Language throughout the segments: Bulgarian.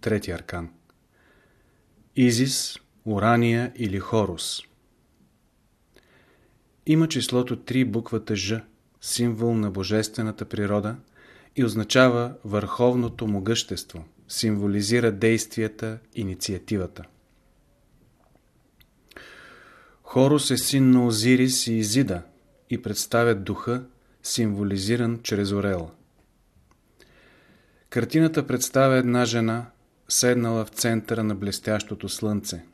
Трети аркан. Изис, Урания или Хорус. Има числото 3 буквата Ж, символ на божествената природа и означава върховното могъщество, символизира действията, инициативата. Хорус е син на Озирис и Изида и представя духа, символизиран чрез орела. Картината представя една жена, седнала в центъра на блестящото слънце.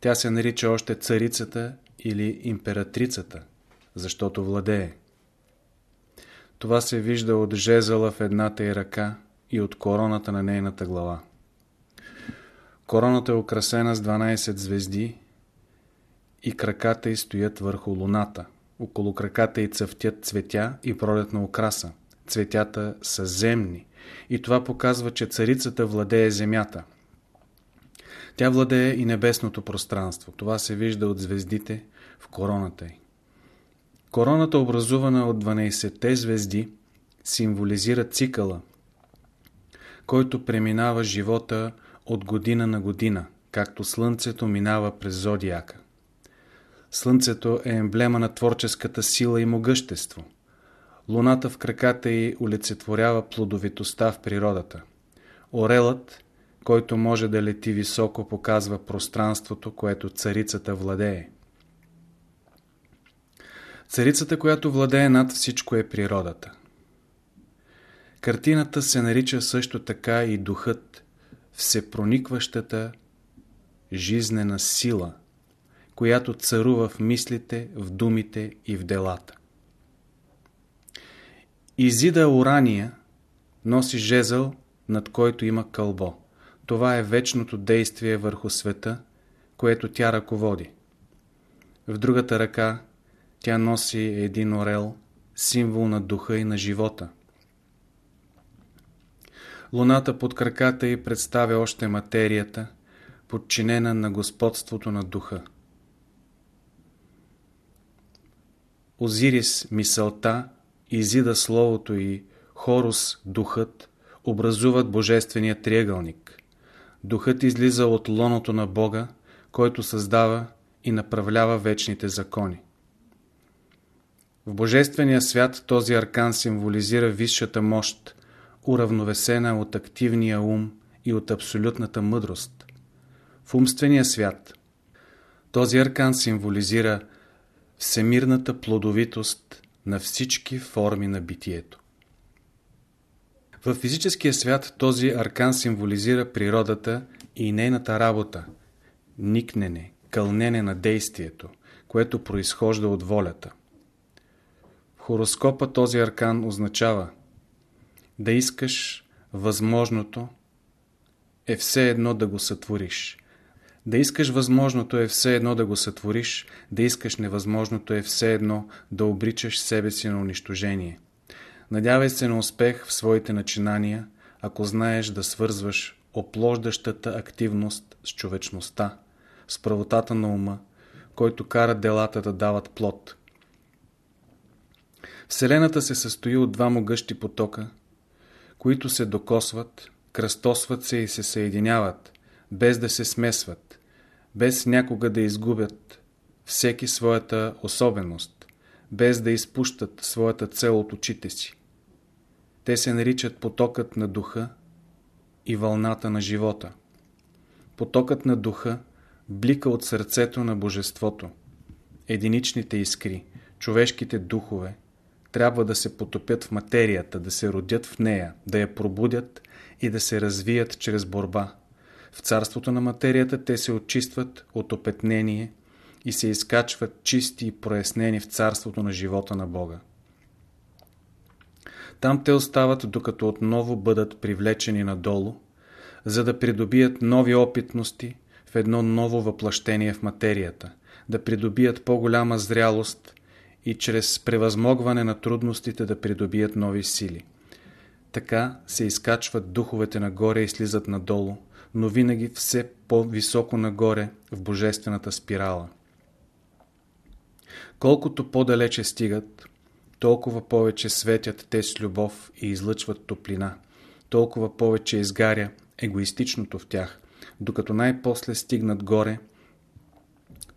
Тя се нарича още царицата или императрицата, защото владее. Това се вижда от жезъла в едната й ръка и от короната на нейната глава. Короната е украсена с 12 звезди и краката й стоят върху луната. Около краката й цъфтят цветя и пролетна украса. Цветята са земни и това показва, че царицата владее земята. Тя владее и небесното пространство. Това се вижда от звездите в короната й. Короната, образувана от 12-те звезди, символизира цикъла, който преминава живота от година на година, както Слънцето минава през зодиака. Слънцето е емблема на творческата сила и могъщество. Луната в краката й олицетворява плодовитостта в природата. Орелът, който може да лети високо, показва пространството, което царицата владее. Царицата, която владее над всичко е природата. Картината се нарича също така и духът, всепроникващата жизнена сила, която царува в мислите, в думите и в делата. Изида Урания носи жезъл, над който има кълбо. Това е вечното действие върху света, което тя ръководи. В другата ръка тя носи един орел, символ на духа и на живота. Луната под краката й представя още материята, подчинена на господството на духа. Озирис мисълта, Изида словото и Хорус духът образуват божествения триъгълник. Духът излиза от лоното на Бога, който създава и направлява вечните закони. В Божествения свят този аркан символизира висшата мощ, уравновесена от активния ум и от абсолютната мъдрост. В умствения свят този аркан символизира всемирната плодовитост на всички форми на битието. В физическия свят този аркан символизира природата и нейната работа, никнене, кълнене на действието, което произхожда от волята. В хороскопа този аркан означава да искаш възможното е все едно да го сътвориш. Да искаш възможното е все едно да го сътвориш, да искаш невъзможното е все едно да обричаш себе си на унищожение. Надявай се на успех в своите начинания, ако знаеш да свързваш оплождащата активност с човечността, с правотата на ума, който кара делата да дават плод. Вселената се състои от два могъщи потока, които се докосват, кръстосват се и се съединяват, без да се смесват, без някога да изгубят всеки своята особеност, без да изпущат своята цел от очите си. Те се наричат потокът на духа и вълната на живота. Потокът на духа блика от сърцето на Божеството. Единичните искри, човешките духове, трябва да се потопят в материята, да се родят в нея, да я пробудят и да се развият чрез борба. В царството на материята те се очистват от опетнение и се изкачват чисти и прояснени в царството на живота на Бога. Там те остават, докато отново бъдат привлечени надолу, за да придобият нови опитности в едно ново въплъщение в материята, да придобият по-голяма зрялост и чрез превъзмогване на трудностите да придобият нови сили. Така се изкачват духовете нагоре и слизат надолу, но винаги все по-високо нагоре в божествената спирала. Колкото по-далече стигат, толкова повече светят те с любов и излъчват топлина, толкова повече изгаря егоистичното в тях, докато най-после стигнат горе,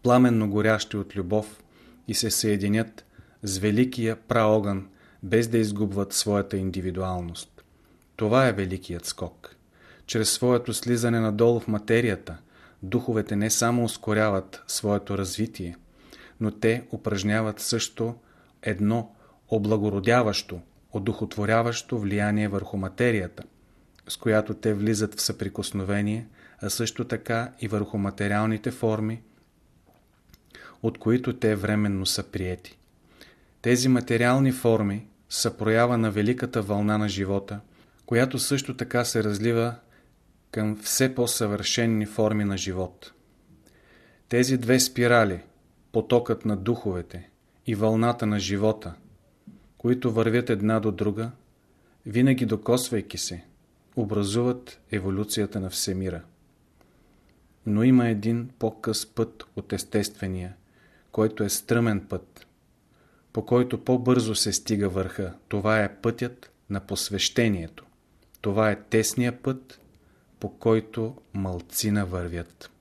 пламенно горящи от любов и се съединят с великия праогън, без да изгубват своята индивидуалност. Това е великият скок. Чрез своето слизане надолу в материята, духовете не само ускоряват своето развитие, но те упражняват също едно облагородяващо, одухотворяващо влияние върху материята, с която те влизат в съприкосновение, а също така и върху материалните форми, от които те временно са приети. Тези материални форми са проява на великата вълна на живота, която също така се разлива към все по-съвършенни форми на живот. Тези две спирали, потокът на духовете и вълната на живота, които вървят една до друга, винаги докосвайки се, образуват еволюцията на Всемира. Но има един по-къс път от естествения, който е стръмен път, по който по-бързо се стига върха. Това е пътят на посвещението. Това е тесния път, по който мълцина вървят.